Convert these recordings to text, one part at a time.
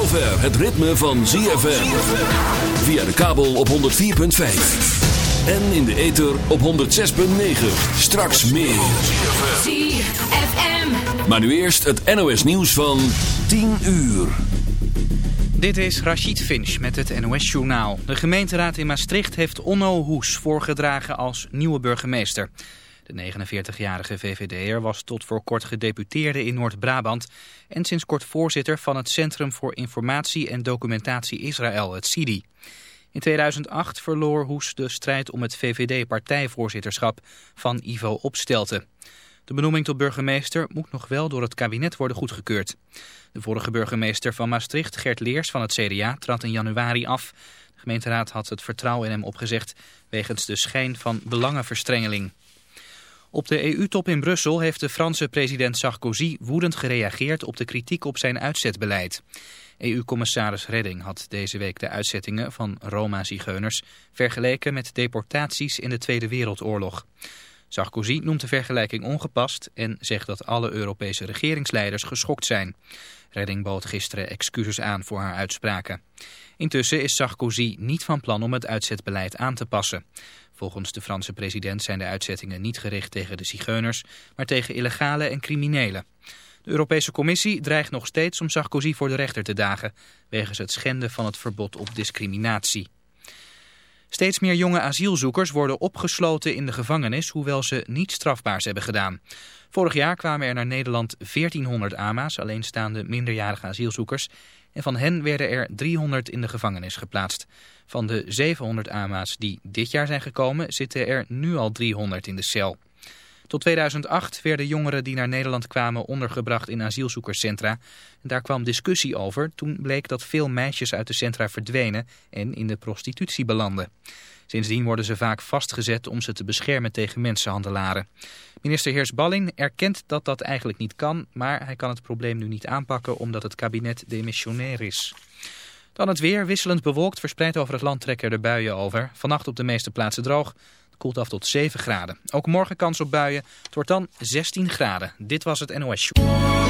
Zover het ritme van ZFM. Via de kabel op 104.5. En in de ether op 106.9. Straks meer. ZFM. Maar nu eerst het NOS nieuws van 10 uur. Dit is Rachid Finch met het NOS-journaal. De gemeenteraad in Maastricht heeft Onno Hoes voorgedragen als nieuwe burgemeester. De 49-jarige VVD'er was tot voor kort gedeputeerde in Noord-Brabant... en sinds kort voorzitter van het Centrum voor Informatie en Documentatie Israël, het CIDI. In 2008 verloor Hoes de strijd om het VVD-partijvoorzitterschap van Ivo Opstelten. De benoeming tot burgemeester moet nog wel door het kabinet worden goedgekeurd. De vorige burgemeester van Maastricht, Gert Leers van het CDA, trad in januari af. De gemeenteraad had het vertrouwen in hem opgezegd wegens de schijn van belangenverstrengeling. Op de EU-top in Brussel heeft de Franse president Sarkozy woedend gereageerd op de kritiek op zijn uitzetbeleid. EU-commissaris Redding had deze week de uitzettingen van Roma-zigeuners vergeleken met deportaties in de Tweede Wereldoorlog. Sarkozy noemt de vergelijking ongepast en zegt dat alle Europese regeringsleiders geschokt zijn. Redding bood gisteren excuses aan voor haar uitspraken. Intussen is Sarkozy niet van plan om het uitzetbeleid aan te passen. Volgens de Franse president zijn de uitzettingen niet gericht tegen de zigeuners, maar tegen illegale en criminelen. De Europese Commissie dreigt nog steeds om Sarkozy voor de rechter te dagen, wegens het schenden van het verbod op discriminatie. Steeds meer jonge asielzoekers worden opgesloten in de gevangenis, hoewel ze niets strafbaars hebben gedaan. Vorig jaar kwamen er naar Nederland 1400 AMA's, alleenstaande minderjarige asielzoekers. En van hen werden er 300 in de gevangenis geplaatst. Van de 700 AMA's die dit jaar zijn gekomen, zitten er nu al 300 in de cel. Tot 2008 werden jongeren die naar Nederland kwamen ondergebracht in asielzoekerscentra. Daar kwam discussie over. Toen bleek dat veel meisjes uit de centra verdwenen en in de prostitutie belanden. Sindsdien worden ze vaak vastgezet om ze te beschermen tegen mensenhandelaren. Minister Heers Ballin erkent dat dat eigenlijk niet kan, maar hij kan het probleem nu niet aanpakken omdat het kabinet demissionair is. Dan het weer, wisselend bewolkt, verspreid over het land trekken er buien over. Vannacht op de meeste plaatsen droog. Koelt af tot 7 graden. Ook morgen kans op buien. Het wordt dan 16 graden. Dit was het NOS Show.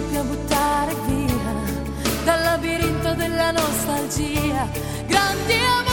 principio a buttare via dal labirinto della nostalgia. Grandi amori.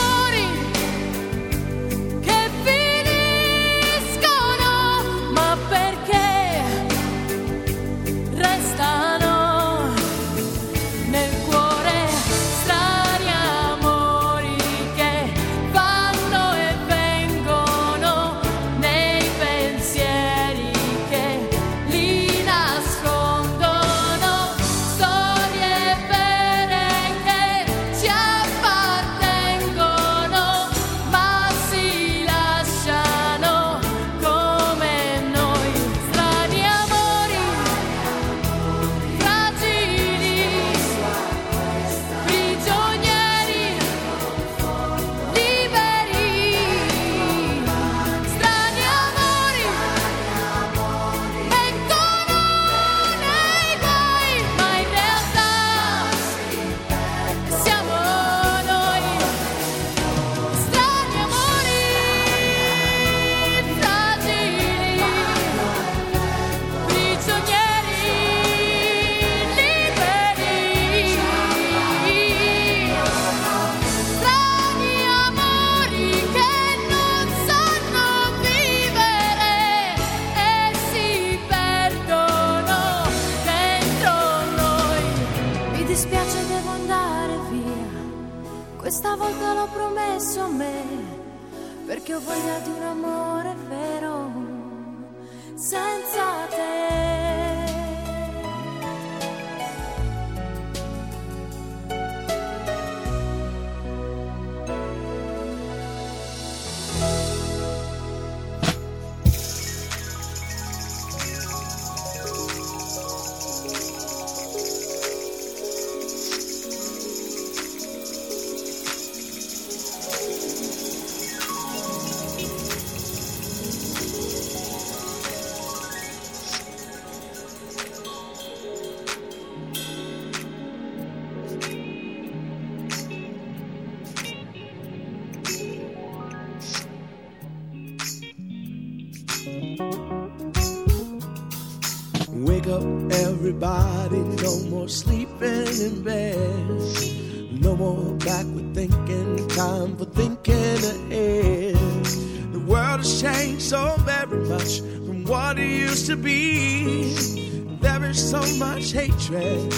track.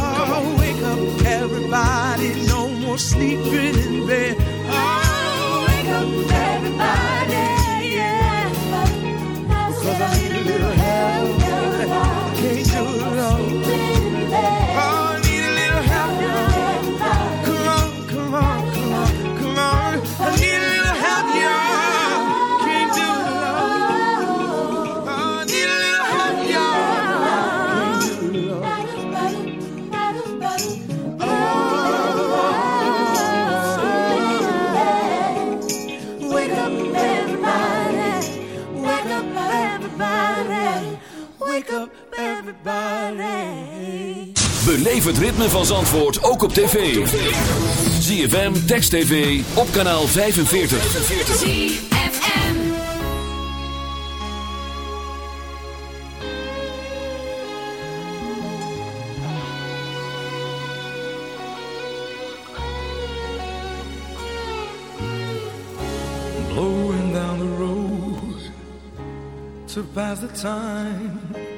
Oh, wake up, everybody. No more sleeping in bed. Oh, wake up, everybody. Yeah. Cause I need a little help. Can't do it alone. Beleef het ritme van Zandvoort ook op tv. ZFM, Text TV, op kanaal 45. ZFM. blowing down the road to pass the time.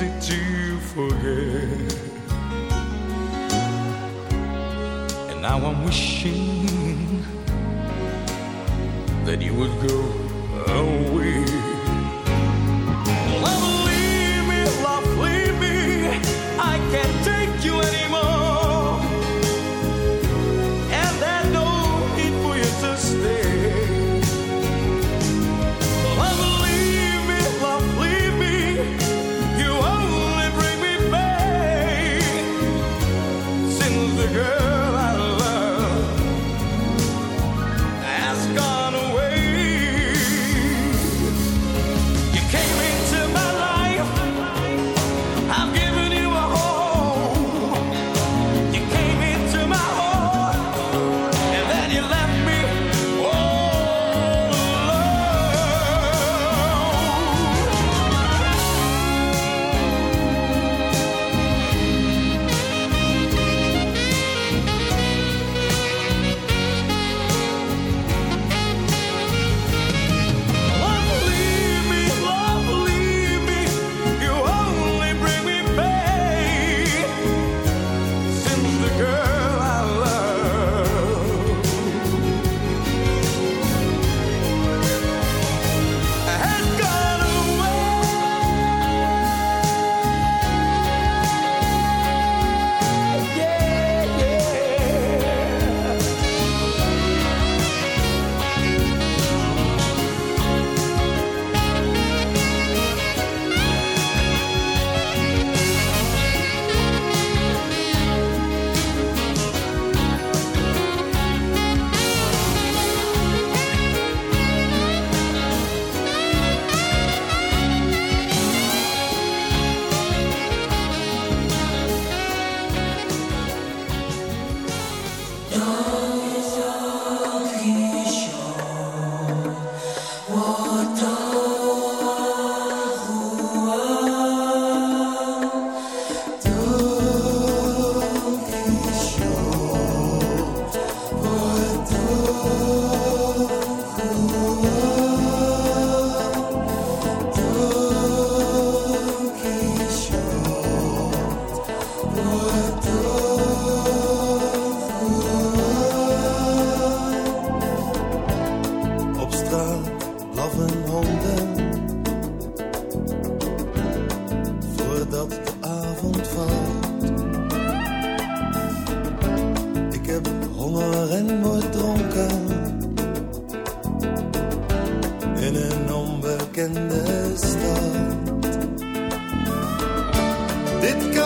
easy to forget. And now I'm wishing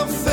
of faith.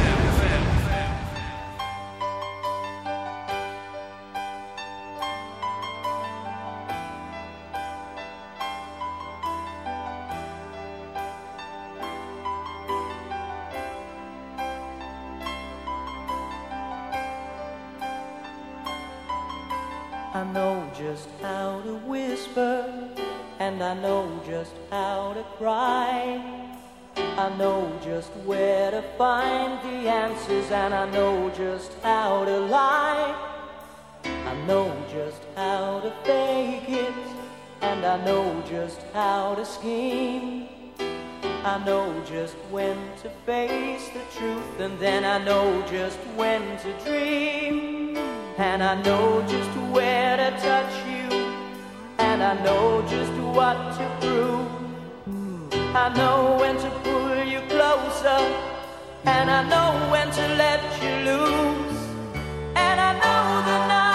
How to scheme. I know just when to face the truth, and then I know just when to dream. And I know just where to touch you, and I know just what to prove. I know when to pull you closer, and I know when to let you loose. And I know the night.